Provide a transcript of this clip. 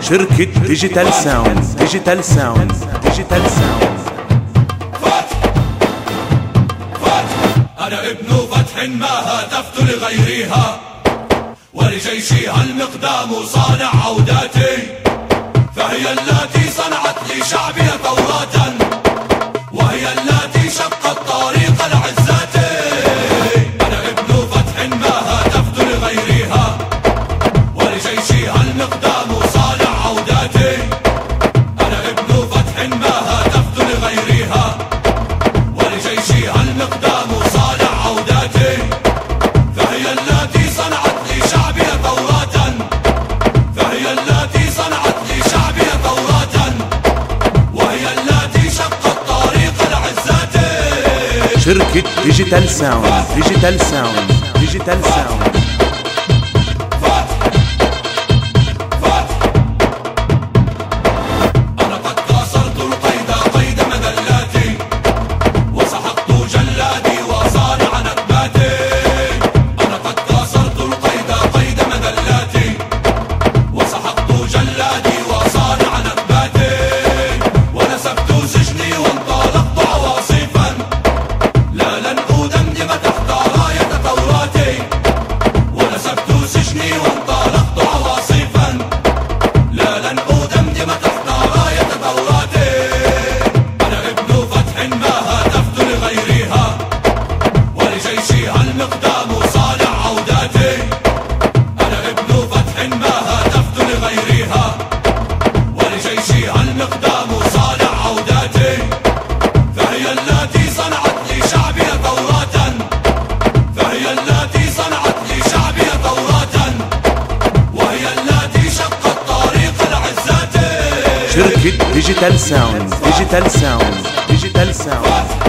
شركة Digital Sound Digital Sound Digital Sound أنا ابن فتح ما هتفت لغيرها ولجيشها المقدام صانع عودتي فهي التي صنعت لشعبها شركة ديجيتال ساوند ديجيتال ساوند ديجيتال أدمدم تحت راية ثوراتي ونسبت سجني وانطلقت عواصفا. لا لن أدمدم تحت راية ثوراتي أنا ابن فتح ما هتفت لغيرها. ولجيشها المقدام صانع عوداتي. أنا ابن فتح ما هتفت لغيرها. ولجيشها المقدام ديجيتال ساوند ديجيتال ساوند ديجيتال ساوند